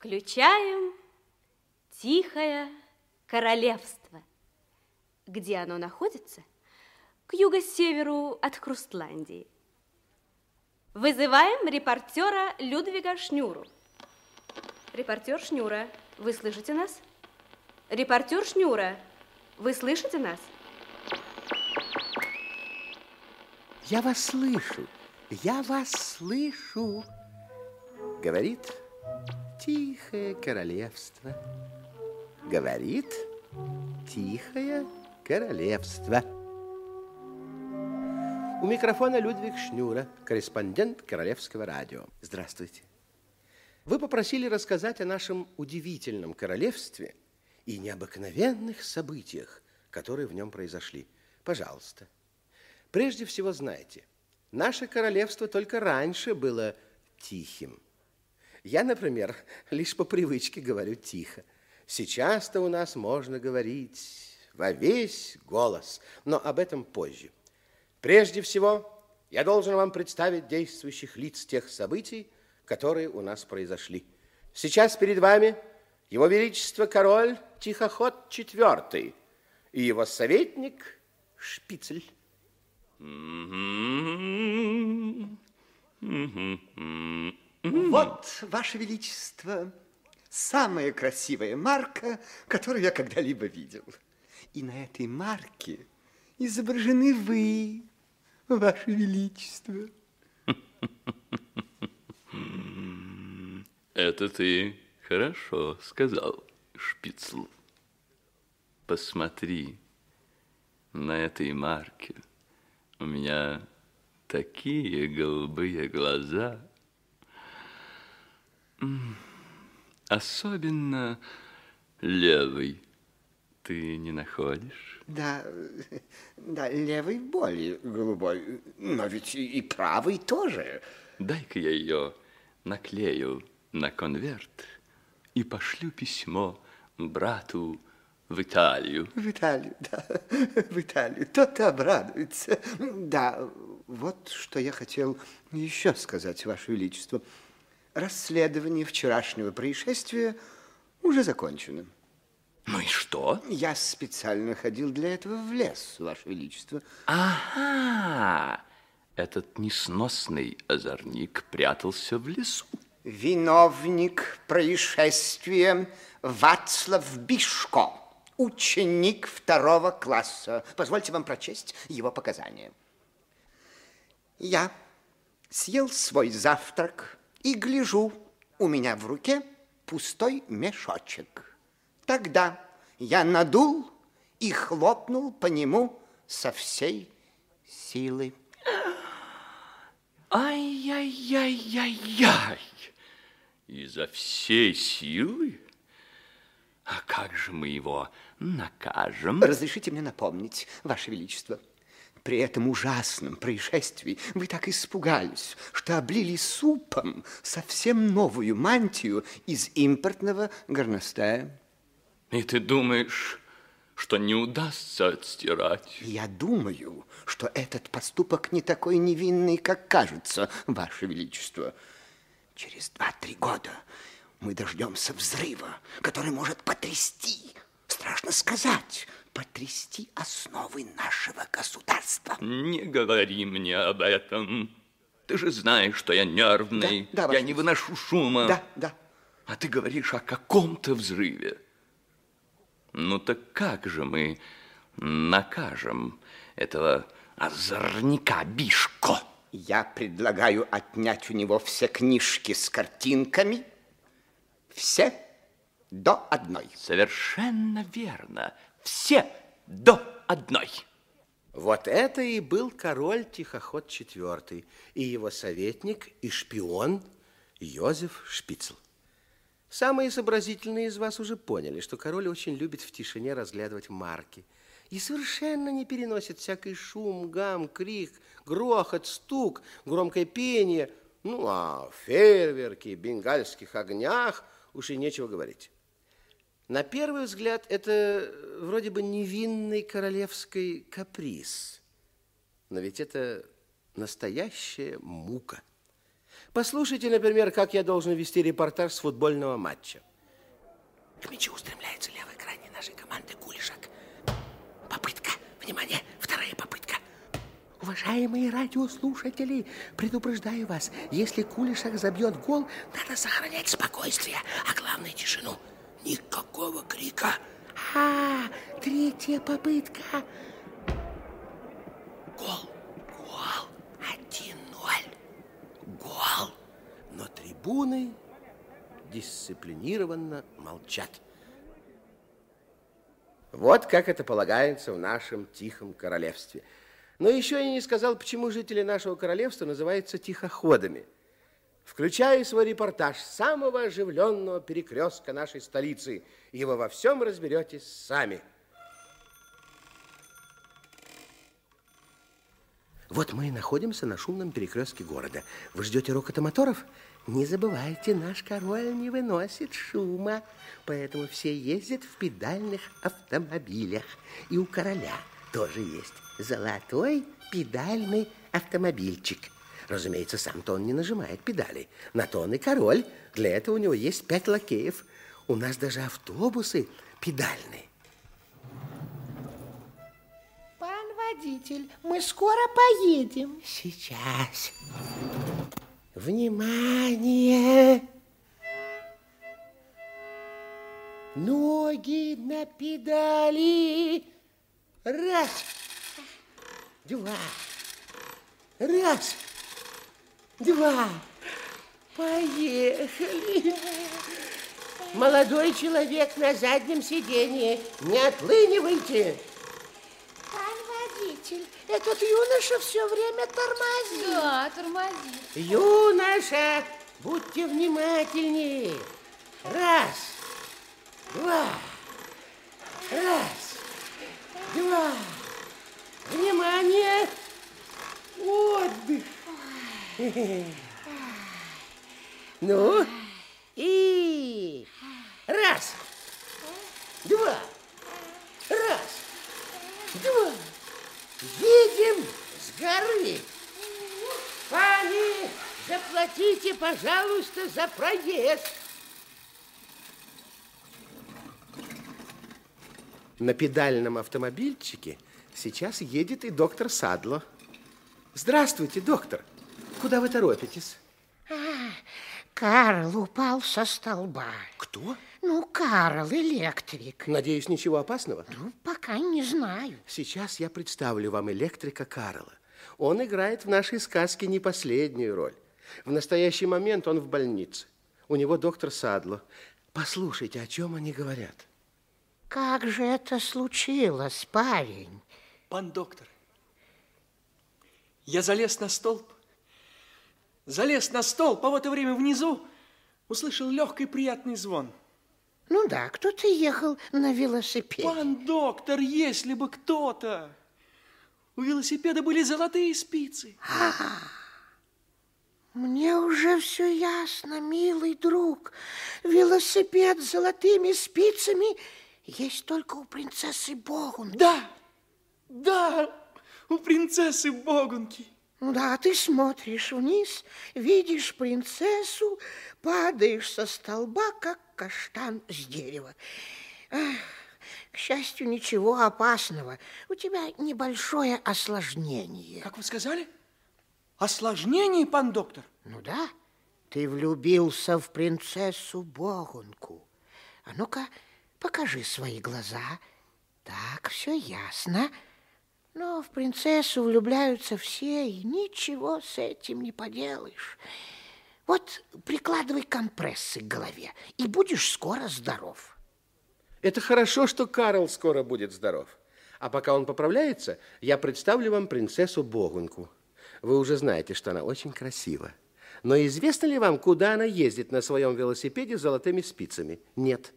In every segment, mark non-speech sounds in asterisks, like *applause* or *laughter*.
Включаем Тихое Королевство. Где оно находится? К юго-северу от Хрустландии. Вызываем репортера Людвига Шнюру. Репортер Шнюра, вы слышите нас? Репортер Шнюра, вы слышите нас? Я вас слышу, я вас слышу, говорит тихое королевство. Говорит тихое королевство. У микрофона Людвиг Шнюра, корреспондент Королевского радио. Здравствуйте. Вы попросили рассказать о нашем удивительном королевстве и необыкновенных событиях, которые в нем произошли. Пожалуйста. Прежде всего, знайте, наше королевство только раньше было тихим. Я, например, *laughs* лишь по привычке говорю тихо. Сейчас-то у нас можно говорить во весь голос, но об этом позже. Прежде всего, я должен вам представить действующих лиц тех событий, которые у нас произошли. Сейчас перед вами его Величество король Тихоход IV и его советник Шпицель. Вот, Ваше Величество, самая красивая марка, которую я когда-либо видел. И на этой марке изображены вы, Ваше Величество. Это ты хорошо сказал, Шпицл. Посмотри на этой марке. У меня такие голубые глаза. Особенно левый. Ты не находишь? Да, да, левый более голубой, но ведь и, правый тоже. Дай-ка я ее наклею на конверт и пошлю письмо брату в Италию. В Италию, да, *laughs* в Италию. Тот обрадуется. Да, вот что я хотел еще сказать, Ваше Величество. Расследование вчерашнего происшествия уже закончено. Ну и что? Я специально ходил для этого в лес, Ваше Величество. Ага, этот несносный озорник прятался в лесу. Виновник происшествия Вацлав Бишко ученик второго класса. Позвольте вам прочесть его показания. Я съел свой завтрак и гляжу, у меня в руке пустой мешочек. Тогда я надул и хлопнул по нему со всей силы. Ай-яй-яй-яй-яй! Изо всей силы? А как же мы его накажем? Разрешите мне напомнить, Ваше Величество, при этом ужасном происшествии вы так испугались, что облили супом совсем новую мантию из импортного горностая. И ты думаешь, что не удастся отстирать? Я думаю, что этот поступок не такой невинный, как кажется, Ваше Величество. Через два-три года мы дождемся взрыва, который может потрясти, страшно сказать, потрясти основы нашего государства. Не говори мне об этом. Ты же знаешь, что я нервный, Да, да, я не выношу шума. Да, да. А ты говоришь о каком-то взрыве. Ну так как же мы накажем этого озорника Бишко? Я предлагаю отнять у него все книжки с картинками, все до одной. Совершенно верно. Все до одной. Вот это и был король Тихоход IV и его советник и шпион Йозеф Шпицл. Самые сообразительные из вас уже поняли, что король очень любит в тишине разглядывать марки и совершенно не переносит всякий шум, гам, крик, грохот, стук, громкое пение. Ну, а фейерверки, бенгальских огнях уж и нечего говорить. На первый взгляд, это вроде бы невинный королевский каприз. Но ведь это настоящая мука. Послушайте, например, как я должен вести репортаж с футбольного матча. К мячу устремляется левый крайний нашей команды Кулишак. Попытка. Внимание, вторая попытка. Уважаемые радиослушатели, предупреждаю вас, если Кулишак забьет гол, надо сохранять спокойствие, а главное тишину. Никакого крика. А, третья попытка. Гол. Гол. 1-0. Гол. Но трибуны дисциплинированно молчат. Вот как это полагается в нашем тихом королевстве. Но еще я не сказал, почему жители нашего королевства называются тихоходами. Включаю свой репортаж самого оживленного перекрестка нашей столицы, и вы во всем разберетесь сами. Вот мы и находимся на шумном перекрестке города. Вы ждете рокота моторов? Не забывайте, наш король не выносит шума, поэтому все ездят в педальных автомобилях. И у короля тоже есть золотой педальный автомобильчик. Разумеется, сам-то он не нажимает педали. На то он и король. Для этого у него есть пять лакеев. У нас даже автобусы педальные. Пан водитель, мы скоро поедем. Сейчас. Внимание! Ноги на педали. Раз, два, раз, два. Поехали. Молодой человек на заднем сиденье. Не отлынивайте. Пан водитель, этот юноша все время тормозит. Да, тормози. Юноша, будьте внимательнее. Раз, два, раз, два. Внимание! Ну, и раз, два, раз, два. Едем с горы. Пани, заплатите, пожалуйста, за проезд. На педальном автомобильчике сейчас едет и доктор Садло. Здравствуйте, доктор. Куда вы торопитесь? Карл упал со столба. Кто? Ну, Карл, электрик. Надеюсь, ничего опасного? Ну, пока не знаю. Сейчас я представлю вам электрика Карла. Он играет в нашей сказке не последнюю роль. В настоящий момент он в больнице. У него доктор Садло. Послушайте, о чем они говорят. Как же это случилось, парень? Пан доктор, я залез на столб, залез на столб, а в это время внизу услышал легкий приятный звон. Ну да, кто-то ехал на велосипеде. Пан доктор, если бы кто-то... У велосипеда были золотые спицы. Мне уже все ясно, милый друг. Велосипед с золотыми спицами есть только у принцессы Богун. Да, да, у принцессы Богунки. Ну Да, ты смотришь вниз, видишь принцессу, падаешь со столба, как каштан с дерева. Ах, к счастью, ничего опасного. У тебя небольшое осложнение. Как вы сказали? Осложнение, пан доктор? Ну да, ты влюбился в принцессу Богунку. А ну-ка, покажи свои глаза. Так, все ясно. Но в принцессу влюбляются все, и ничего с этим не поделаешь. Вот прикладывай компрессы к голове, и будешь скоро здоров. Это хорошо, что Карл скоро будет здоров. А пока он поправляется, я представлю вам принцессу Богунку. Вы уже знаете, что она очень красива. Но известно ли вам, куда она ездит на своем велосипеде с золотыми спицами? Нет.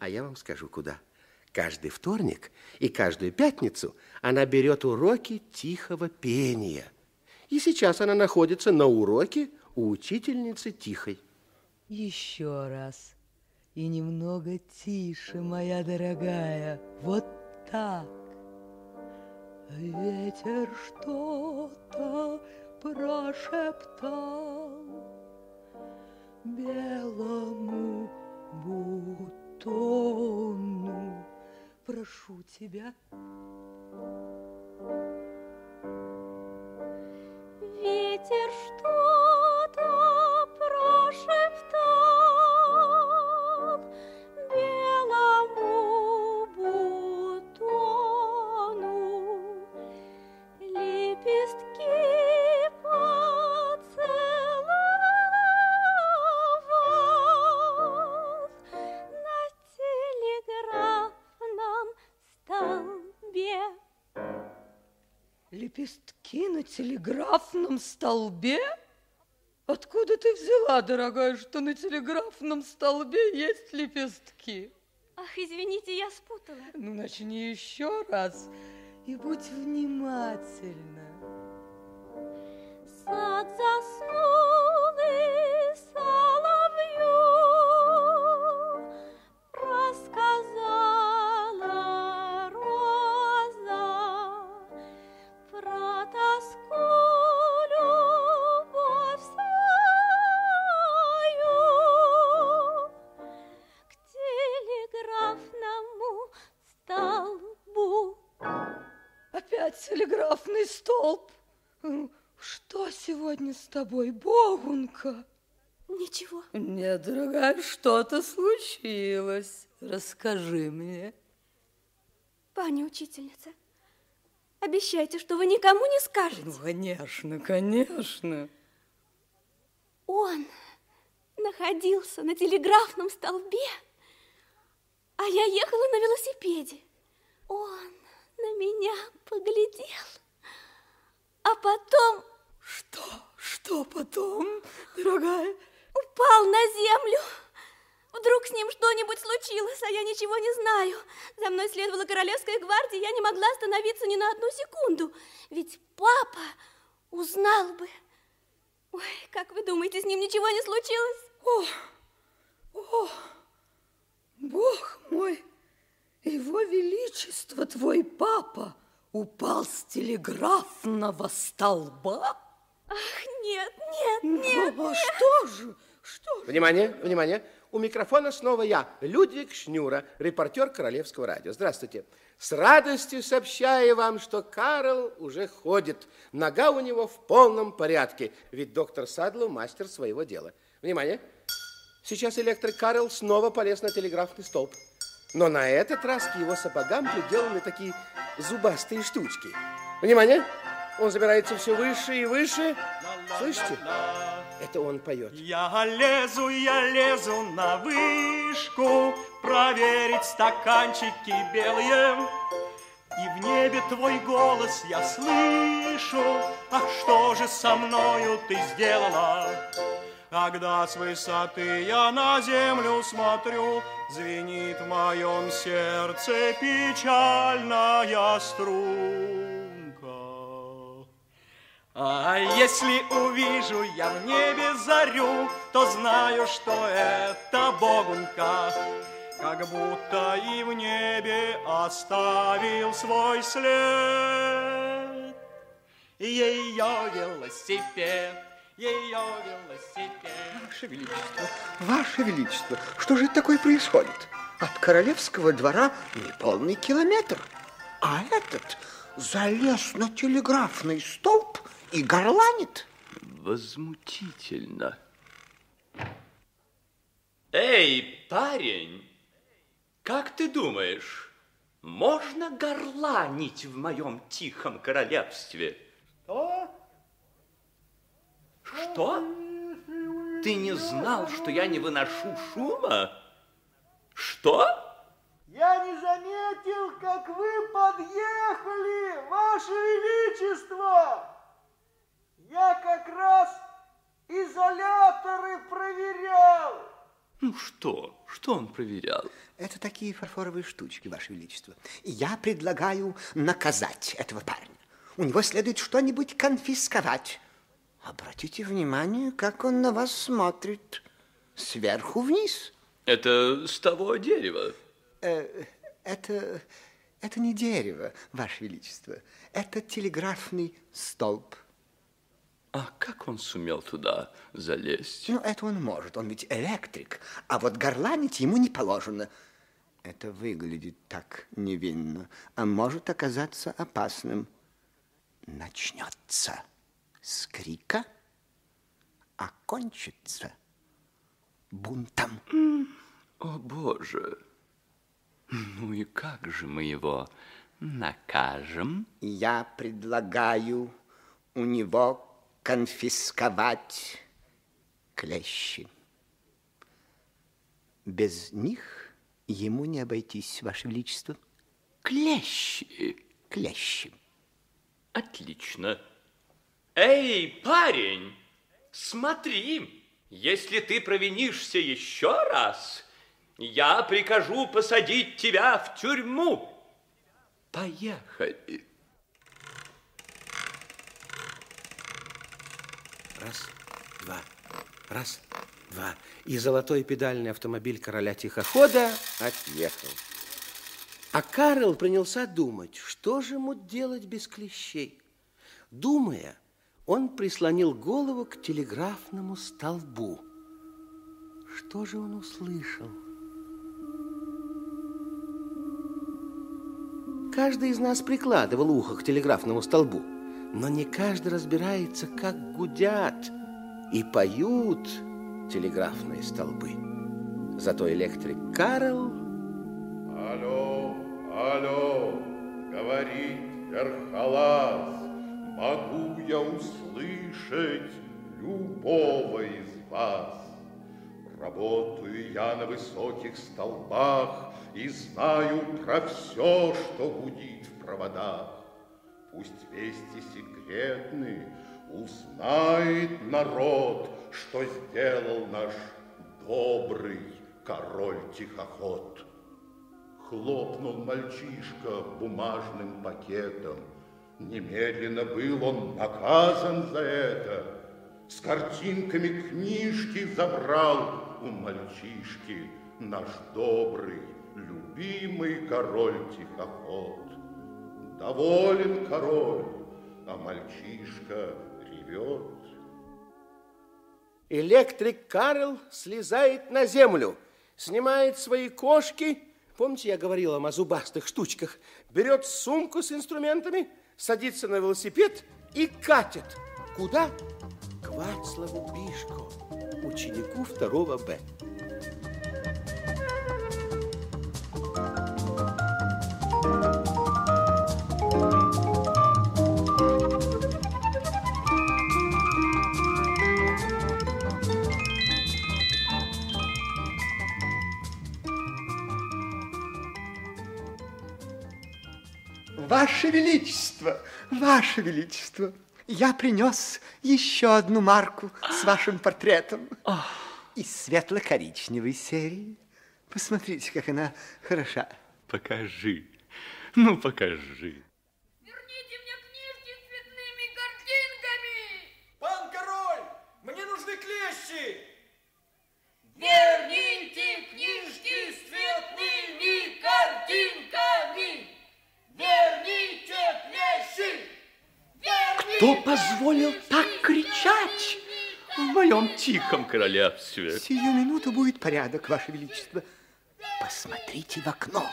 А я вам скажу, куда. Каждый вторник и каждую пятницу она берет уроки тихого пения. И сейчас она находится на уроке у учительницы Тихой. Еще раз. И немного тише, моя дорогая. Вот так. Ветер что-то прошептал. белому бутону. Прошу тебя. Ветер что-то прошептал Лепестки на телеграфном столбе? Откуда ты взяла, дорогая, что на телеграфном столбе есть лепестки? Ах, извините, я спутала. Ну, начни еще раз и будь внимательна. Сад заснул сегодня с тобой, Богунка? Ничего. Нет, дорогая, что-то случилось. Расскажи мне. Паня учительница, обещайте, что вы никому не скажете. Ну, конечно, конечно. Он находился на телеграфном столбе, а я ехала на велосипеде. Он на меня поглядел, а потом? Что потом, дорогая? упал на землю. Вдруг с ним что-нибудь случилось, а я ничего не знаю. За мной следовала королевская гвардия, я не могла остановиться ни на одну секунду. Ведь папа узнал бы. Ой, как вы думаете, с ним ничего не случилось? Бог мой, его величество, твой папа, упал с телеграфного столба? Ах, нет, нет, нет. Ну, а что же? Что же? Внимание, внимание. У микрофона снова я, Людвиг Шнюра, репортер Королевского радио. Здравствуйте. С радостью сообщаю вам, что Карл уже ходит. Нога у него в полном порядке, ведь доктор Садлов мастер своего дела. Внимание. Сейчас электрик Карл снова полез на телеграфный столб. Но на этот раз к его сапогам приделаны такие зубастые штучки. Внимание. Он забирается все выше и выше. Слышите? Это он поет. Я лезу, я лезу на вышку Проверить стаканчики белые И в небе твой голос я слышу Ах, что же со мною ты сделала? Когда с высоты я на землю смотрю Звенит в моем сердце печальная струнка а если увижу я в небе зарю, то знаю, что это Богунка, как будто и в небе оставил свой след. Ее велосипед, ее велосипед. Ваше Величество, Ваше Величество, что же такое происходит? От королевского двора неполный километр, а этот залез на телеграфный столб и горланит. Возмутительно. Эй, парень, как ты думаешь, можно горланить в моем тихом королевстве? Что? Что? Ты не знал, что я не выношу шума? Что? Я не заметил, как вы подъехали, Ваше Величество! Я как раз изоляторы проверял. Ну что? Что он проверял? Это такие фарфоровые штучки, Ваше Величество. Я предлагаю наказать этого парня. У него следует что-нибудь конфисковать. Обратите внимание, как он на вас смотрит. Сверху вниз. Это с того дерева. Э, это, это не дерево, Ваше Величество. Это телеграфный столб. А как он сумел туда залезть? Ну, это он может, он ведь электрик. А вот горланить ему не положено. Это выглядит так невинно, а может оказаться опасным. Начнется с крика, а кончится бунтом. О, Боже! Ну и как же мы его накажем? Я предлагаю у него конфисковать клещи. Без них ему не обойтись, Ваше Величество. Клещи. Клещи. Отлично. Эй, парень, смотри, если ты провинишься еще раз, я прикажу посадить тебя в тюрьму. Поехали. Раз, два, раз, два. И золотой педальный автомобиль короля тихохода отъехал. А Карл принялся думать, что же ему делать без клещей. Думая, он прислонил голову к телеграфному столбу. Что же он услышал? Каждый из нас прикладывал ухо к телеграфному столбу, но не каждый разбирается, как гудят и поют телеграфные столбы. Зато электрик Карл Алло, алло, говорит Верхолаз, могу я услышать любого из вас. Работаю я на высоких столбах и знаю про все, что гудит в проводах. Пусть вести секретны, узнает народ, что сделал наш добрый король-тихоход. Хлопнул мальчишка бумажным пакетом. Немедленно был он наказан за это. С картинками книжки забрал у мальчишки наш добрый, любимый король-тихоход. Доволен король, а мальчишка ревет. Электрик Карл слезает на землю, снимает свои кошки. Помните, я говорил о зубастых штучках? Берет сумку с инструментами, садится на велосипед и катит. Куда? К Вацлаву Бишко, ученику второго Б. Ваше Величество, Ваше Величество, я принес еще одну марку с вашим портретом из светло-коричневой серии. Посмотрите, как она хороша. Покажи. Ну, покажи. Верните мне книжки с цветными картинками! Пан король, мне нужны клещи! Верните книжки с цветными картинками! Верните! Верните Кто позволил так кричать в моем тихом королевстве? Сию минуту будет порядок, Ваше Величество. Посмотрите в окно.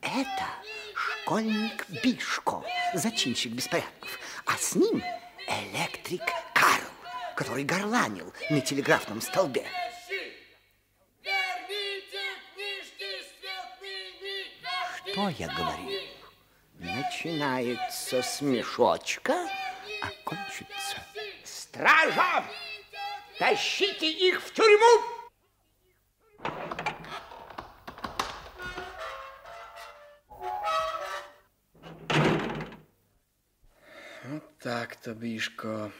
Это школьник Бишко, зачинщик беспорядков, а с ним электрик Карл, который горланил на телеграфном столбе. Что я говорю? Начинается с мешочка, а кончится... Стража! Тащите их в тюрьму! Вот так-то, Бишко.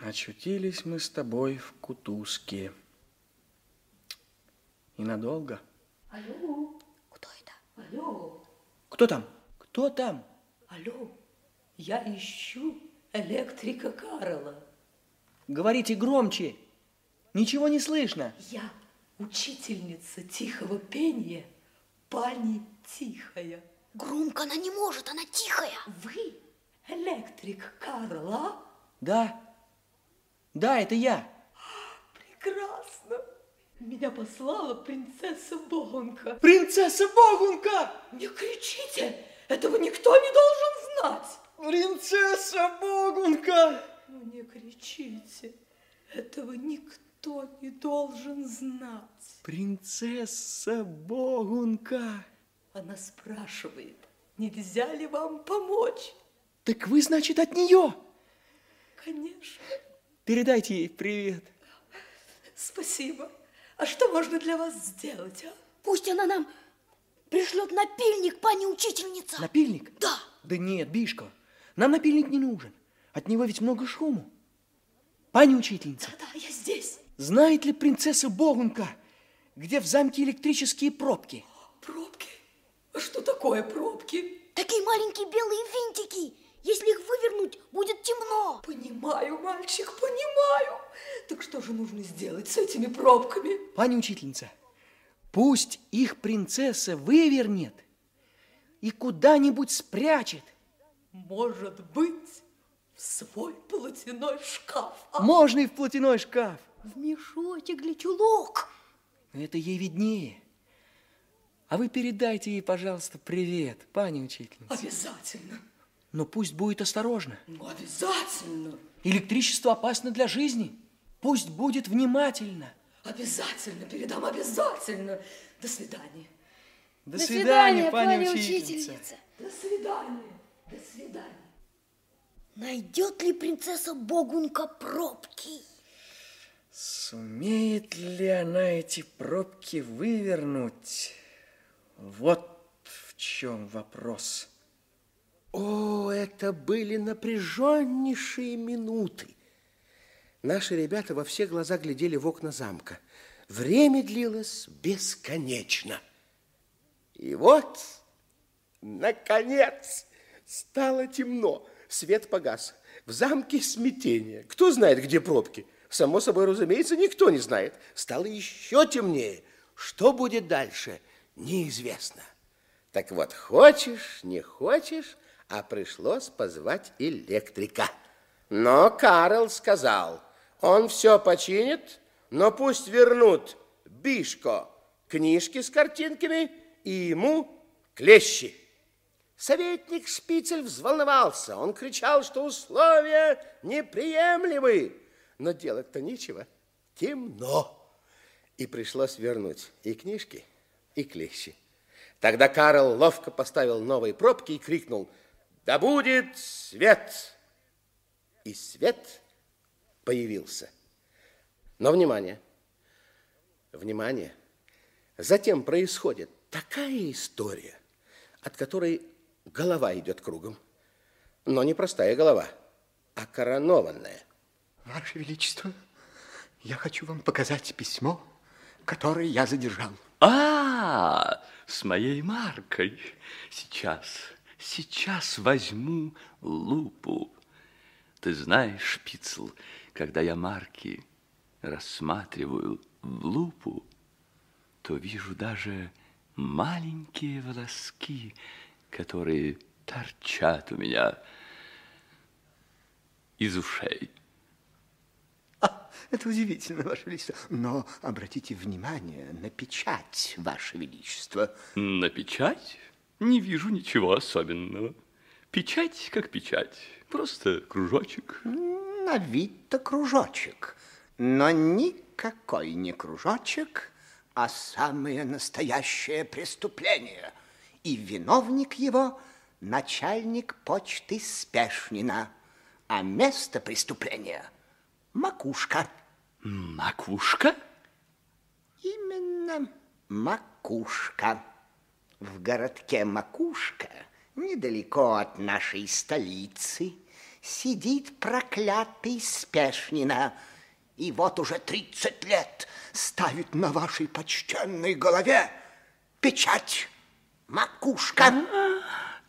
Очутились мы с тобой в кутузке. И надолго. Алло, Кто это? алло, Кто там? Кто там? алло, я ищу электрика Карла. Говорите громче. Ничего не слышно. Я учительница тихого пения, пани Тихая. Громко она не может, она тихая. Вы электрик Карла? Да, Да, это я. Прекрасно. Меня послала принцесса Богунка. Принцесса Богунка! Не кричите, этого никто не должен знать. Принцесса Богунка! Ну не кричите, этого никто не должен знать. Принцесса Богунка! Она спрашивает, нельзя ли вам помочь? Так вы, значит, от нее? Конечно. Передайте ей привет. Спасибо. А что можно для вас сделать, а? Пусть она нам пришлет напильник, пани учительница. Напильник? Да. Да нет, Бишка, нам напильник не нужен. От него ведь много шуму. Пани учительница, Да, я здесь. знает ли принцесса Богунка, где в замке электрические пробки? Пробки? А что такое пробки? Такие маленькие белые винтики. Если их вывернуть, будет темно. Понимаю, мальчик, понимаю. Так что же нужно сделать с этими пробками? Пани учительница, пусть их принцесса вывернет и куда-нибудь спрячет. Может быть, в свой полотяной шкаф. а? Можно и в платяной шкаф. В мешочек для чулок. Это ей виднее. А вы передайте ей, пожалуйста, привет, пани учительница. Обязательно. Но пусть будет осторожно. Ну, обязательно. Электричество опасно для жизни. Пусть будет внимательно. Обязательно передам, обязательно. До свидания. До, До свидания, пани учительница. До свидания. До свидания. Найдет ли принцесса Богунка пробки? Сумеет ли она эти пробки вывернуть? Вот в чем вопрос. О, это были напряженнейшие минуты. Наши ребята во все глаза глядели в окна замка. Время длилось бесконечно. И вот, наконец, стало темно. Свет погас. В замке смятение. Кто знает, где пробки? Само собой, разумеется, никто не знает. Стало еще темнее. Что будет дальше, неизвестно. Так вот, хочешь, не хочешь, а пришлось позвать электрика. Но Карл сказал, он все починит, но пусть вернут Бишко книжки с картинками и ему клещи. Советник Шпицель взволновался. Он кричал, что условия неприемлемы. Но делать-то нечего. Темно. И пришлось вернуть и книжки, и клещи. Тогда Карл ловко поставил новые пробки и крикнул «Да будет свет!» И свет появился. Но внимание, внимание, затем происходит такая история, от которой голова идет кругом. Но не простая голова, а коронованная. Ваше Величество, я хочу вам показать письмо, которое я задержал. А, с моей маркой. Сейчас, сейчас возьму лупу. Ты знаешь, Шпицл, когда я марки рассматриваю в лупу, то вижу даже маленькие волоски, которые торчат у меня из ушей. А, это удивительно, Ваше Величество. Но обратите внимание на печать, Ваше Величество. На печать не вижу ничего особенного. Печать как печать, просто кружочек. На вид-то кружочек, но никакой не кружочек, а самое настоящее преступление. И виновник его – начальник почты Спешнина, а место преступления – макушка. Макушка? Именно макушка. В городке Макушка, недалеко от нашей столицы, сидит проклятый Спешнина. И вот уже 30 лет ставит на вашей почтенной голове печать макушка.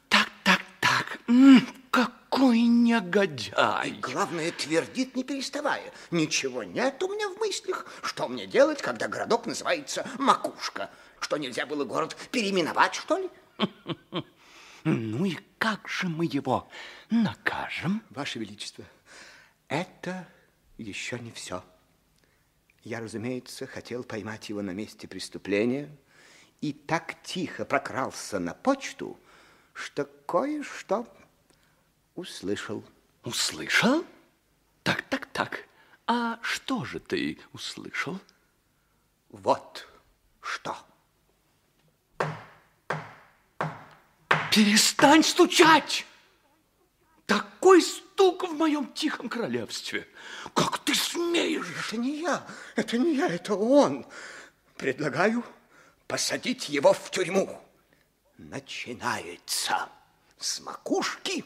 Так, так, так. М, Какой негодяй. Главное, твердит, не переставая. Ничего нет у меня в мыслях. Что мне делать, когда городок называется Макушка? Что, нельзя было город переименовать, что ли? *laughs* Ну и как же мы его накажем? Ваше Величество, это еще не все. Я, разумеется, хотел поймать его на месте преступления и так тихо прокрался на почту, что кое-что услышал. Услышал? Так, так, так. А что же ты услышал? Вот что. Перестань стучать! Такой стук в моем тихом королевстве. Как ты смеешь? Это не я, это не я, это он. Предлагаю посадить его в тюрьму. Начинается с макушки.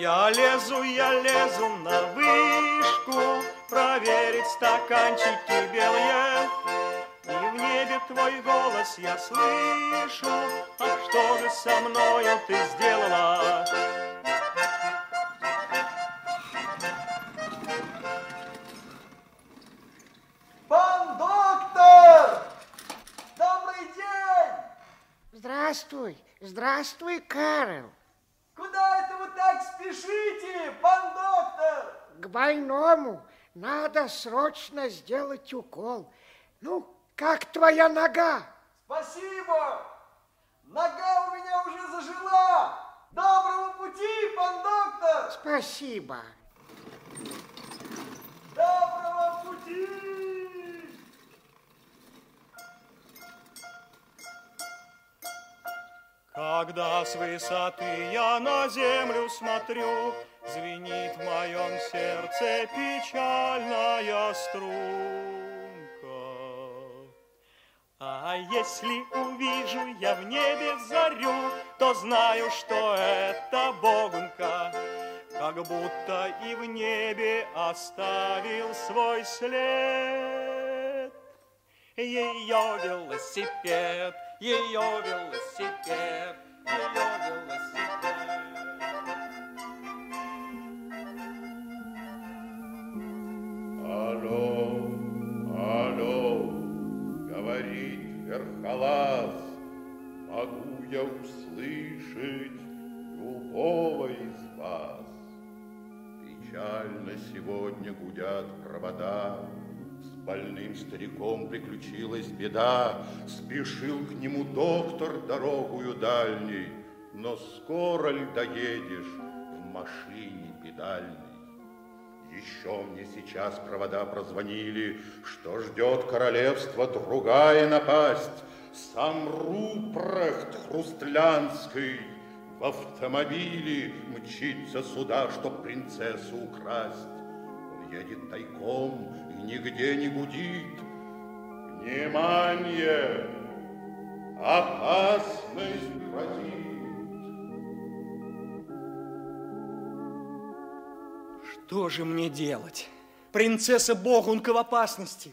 Я лезу, я лезу на вышку, проверить стаканчики белые. В небе твой голос я слышу, а что же со мною ты сделала? Пан доктор! Добрый день! Здравствуй, здравствуй, Карл. Куда это вы так спешите, пан доктор? К больному надо срочно сделать укол. Ну, как твоя нога? Спасибо! Нога у меня уже зажила! Доброго пути, пан доктор! Спасибо. Доброго пути! Когда с высоты я на землю смотрю, Звенит в моем сердце печальная струнка. А если увижу я в небе зарю, То знаю, что это Богунка, Как будто и в небе оставил свой след. Ее велосипед, ее велосипед, ее велосипед. Могу я услышать любого из вас. Печально сегодня гудят провода, с больным стариком приключилась беда, спешил к нему доктор дорогую дальней, но скоро ли доедешь в машине педальной? Еще мне сейчас провода прозвонили, что ждет королевство другая напасть. Сам Рупрехт Хрустлянский в автомобиле мчится сюда, чтоб принцессу украсть. Он едет тайком и нигде не гудит. Внимание! Опасность грозит. Что же мне делать? Принцесса Богунка в опасности.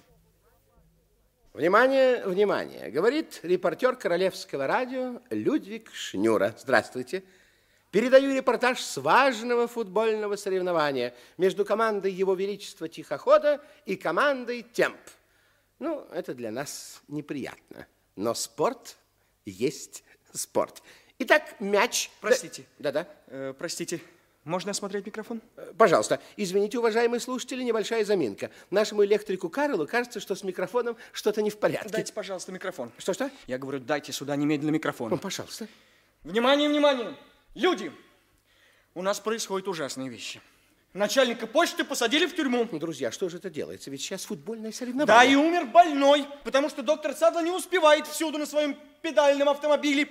Внимание, внимание, говорит репортер Королевского радио Людвиг Шнюра. Здравствуйте. Передаю репортаж с важного футбольного соревнования между командой Его Величества Тихохода и командой Темп. Ну, это для нас неприятно, но спорт есть спорт. Итак, мяч... Простите. Да-да. Э, простите, можно осмотреть микрофон? Пожалуйста, извините, уважаемые слушатели, небольшая заминка. Нашему электрику Карлу кажется, что с микрофоном что-то не в порядке. Дайте, пожалуйста, микрофон. Что-что? Я говорю, дайте сюда немедленно микрофон. Ну, пожалуйста. Внимание, внимание! Люди! У нас происходят ужасные вещи. Начальника почты посадили в тюрьму. Друзья, что же это делается? Ведь сейчас футбольное соревнование. Да, и умер больной, потому что доктор Садла не успевает всюду на своем педальном автомобиле.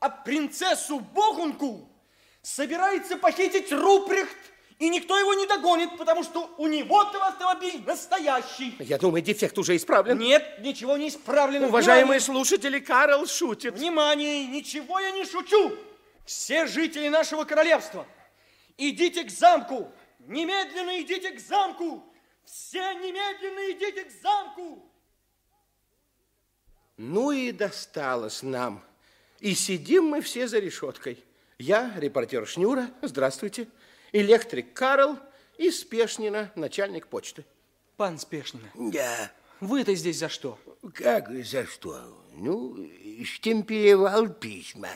А принцессу Богунку собирается похитить Рупрехт, и никто его не догонит, потому что у него-то автомобиль настоящий. Я думаю, дефект уже исправлен. Нет, ничего не исправлено. Уважаемые Внимание! слушатели, Карл шутит. Внимание, ничего я не шучу. Все жители нашего королевства, идите к замку. Немедленно идите к замку. Все немедленно идите к замку. Ну и досталось нам. И сидим мы все за решеткой. Я, репортер Шнюра, здравствуйте, электрик Карл и Спешнина, начальник почты. Пан Спешнина, Да, вы-то здесь за что? как за что? Ну, штемпелевал письма.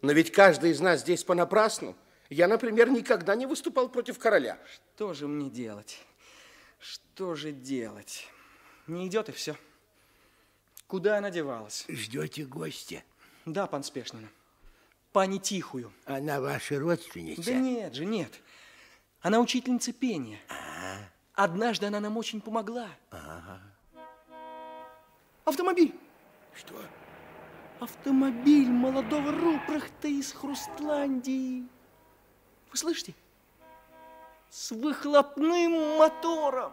Но ведь каждый из нас здесь понапрасну. Я, например, никогда не выступал против короля. Что же мне делать? Что же делать? Не идет и все. Куда она девалась? Ждете гостя? Да, пан Спешнина. Пани Тихую. Она ваша родственница? Да нет же, нет. Она учительница пения. Однажды она нам очень помогла. Автомобиль. Что? Автомобиль молодого Рупрахта из Хрустландии. Вы слышите? С выхлопным мотором.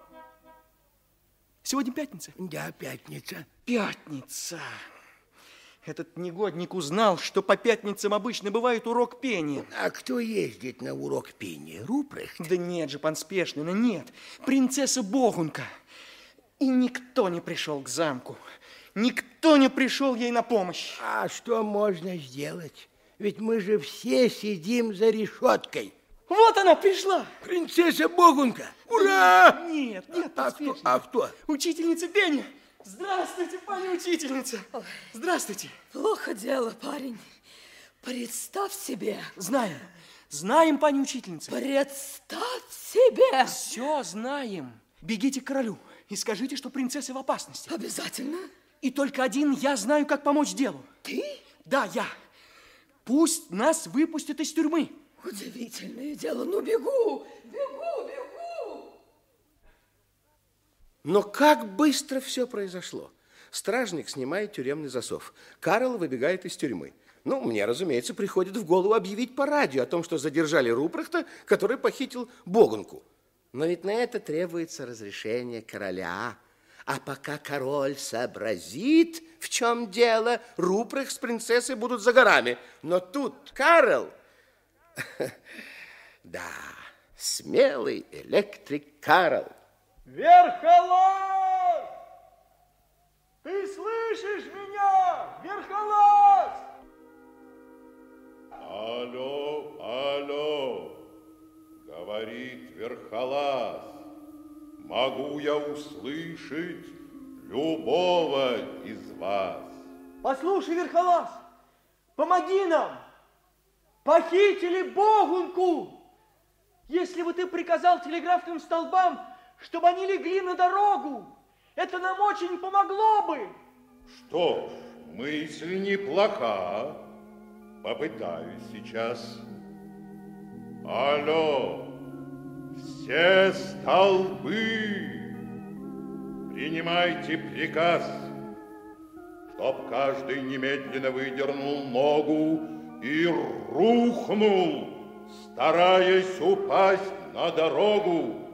Сегодня пятница? Да, пятница. Пятница. Этот негодник узнал, что по пятницам обычно бывает урок пения. А кто ездит на урок пения? Рупрехт? Да нет же, пан Спешнина, нет. Принцесса Богунка. И никто не пришел к замку. Никто не пришел ей на помощь. А что можно сделать? Ведь мы же все сидим за решеткой. Вот она пришла. Принцесса Богунка. Ура! Нет, нет, а, кто, а кто? Учительница пения. Здравствуйте, пани учительница. Здравствуйте. Плохо дело, парень. Представь себе. Знаем. Знаем, пани учительница. Представь себе. Все знаем. Бегите к королю и скажите, что принцесса в опасности. Обязательно. И только один я знаю, как помочь делу. Ты? Да, я. Пусть нас выпустят из тюрьмы. Удивительное дело. Ну, бегу, бегу, бегу. Но как быстро все произошло. Стражник снимает тюремный засов. Карл выбегает из тюрьмы. Ну, мне, разумеется, приходит в голову объявить по радио о том, что задержали Рупрехта, который похитил Богунку. Но ведь на это требуется разрешение короля. А пока король сообразит, в чем дело, Рупрехт с принцессой будут за горами. Но тут Карл... *laughs* Да, смелый электрик Карл. Верхолаз! Ты слышишь меня? Верхолаз! Алло, алло, говорит Верхолаз. Могу я услышать любого из вас? Послушай, Верхолаз, помоги нам! Похитили Богунку! Если бы ты приказал телеграфным столбам, чтобы они легли на дорогу, это нам очень помогло бы. Что ж, мысль неплоха. Попытаюсь сейчас. Алло, все столбы, принимайте приказ, чтоб каждый немедленно выдернул ногу и рухнул, стараясь упасть на дорогу.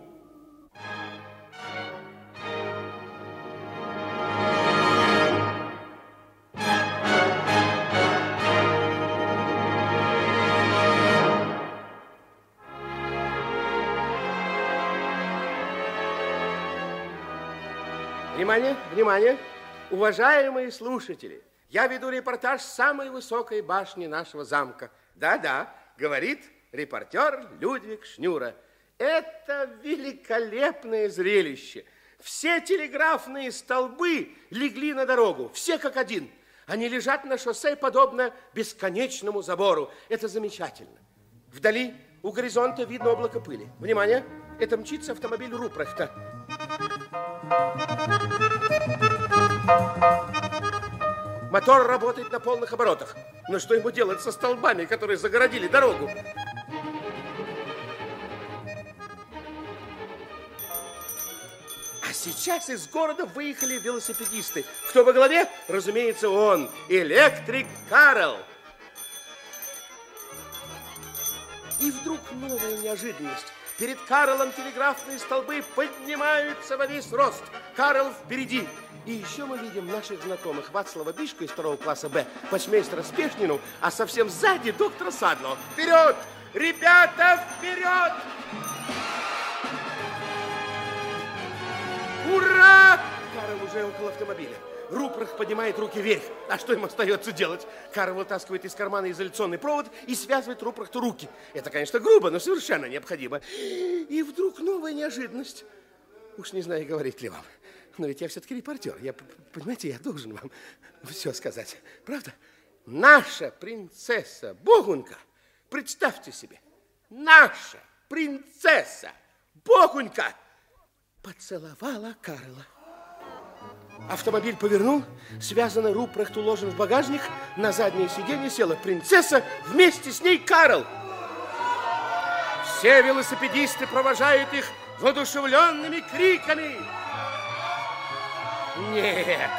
Внимание, внимание, уважаемые слушатели, я веду репортаж с самой высокой башни нашего замка. Да-да, говорит репортер Людвиг Шнюра. Это великолепное зрелище. Все телеграфные столбы легли на дорогу, все как один. Они лежат на шоссе, подобно бесконечному забору. Это замечательно. Вдали у горизонта видно облако пыли. Внимание, это мчится автомобиль Рупрехта. Мотор работает на полных оборотах. Но что ему делать со столбами, которые загородили дорогу? А сейчас из города выехали велосипедисты. Кто во главе? Разумеется, он, электрик Карл. И вдруг новая неожиданность. Перед Карлом телеграфные столбы поднимаются во весь рост. Карл впереди. И еще мы видим наших знакомых Вацлава Бишку из второго класса Б, почмейстера Спешнину, а совсем сзади доктора Садло. Вперед! Ребята, вперед! Ура! Карл уже около автомобиля. Рупрах поднимает руки вверх. А что им остается делать? Карл вытаскивает из кармана изоляционный провод и связывает Рупрахту руки. Это, конечно, грубо, но совершенно необходимо. И вдруг новая неожиданность. Уж не знаю, говорить ли вам. Но ведь я все-таки репортер. Я, понимаете, я должен вам все сказать. Правда? наша принцесса Богунька, представьте себе, наша принцесса Богунька поцеловала Карла. Автомобиль повернул, связанный Рупрехт уложен в багажник, на заднее сиденье села принцесса, вместе с ней Карл. Все велосипедисты провожают их воодушевленными криками. Нет,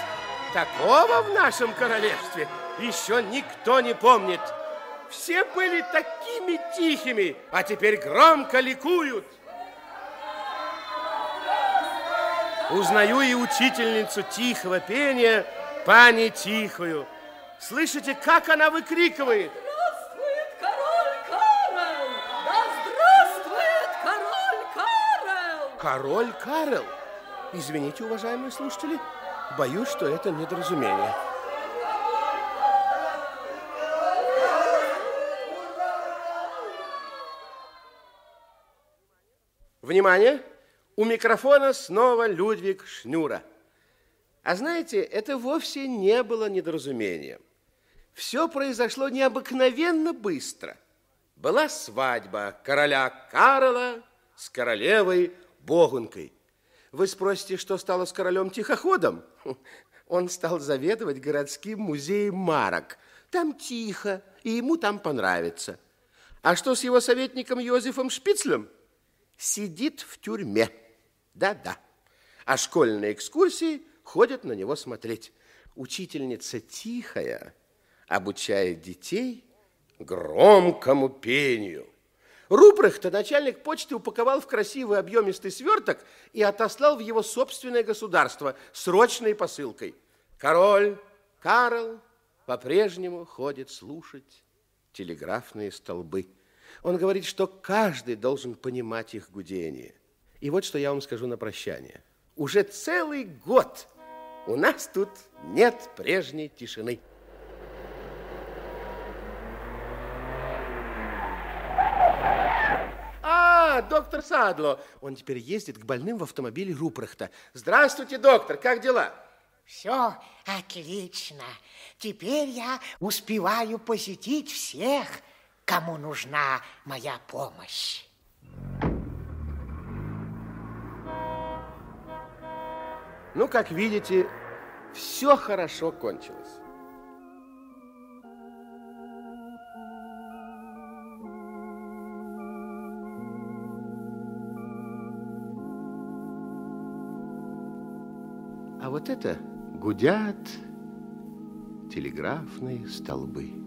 такого в нашем королевстве еще никто не помнит. Все были такими тихими, а теперь громко ликуют. Узнаю и учительницу тихого пения, пани Тихую. Слышите, как она выкрикивает? Здравствует король Карл! Да здравствует король Карл! Король Карл. Извините, уважаемые слушатели, боюсь, что это недоразумение. Внимание! У микрофона снова Людвиг Шнюра. А знаете, это вовсе не было недоразумением. Все произошло необыкновенно быстро. Была свадьба короля Карла с королевой Богункой. Вы спросите, что стало с королем Тихоходом? *laughs* Он стал заведовать городским музеем марок. Там тихо, и ему там понравится. А что с его советником Йозефом Шпицлем? Сидит в тюрьме. Да-да. А школьные экскурсии ходят на него смотреть. Учительница тихая обучает детей громкому пению. Рупрехта начальник почты упаковал в красивый объемистый сверток и отослал в его собственное государство срочной посылкой. Король Карл по-прежнему ходит слушать телеграфные столбы. Он говорит, что каждый должен понимать их гудение. И вот что я вам скажу на прощание. Уже целый год у нас тут нет прежней тишины. А, доктор Садло. Он теперь ездит к больным в автомобиле Рупрехта. Здравствуйте, доктор, как дела? Все отлично. Теперь я успеваю посетить всех, кому нужна моя помощь. Ну, как видите, все хорошо кончилось. А вот это гудят телеграфные столбы.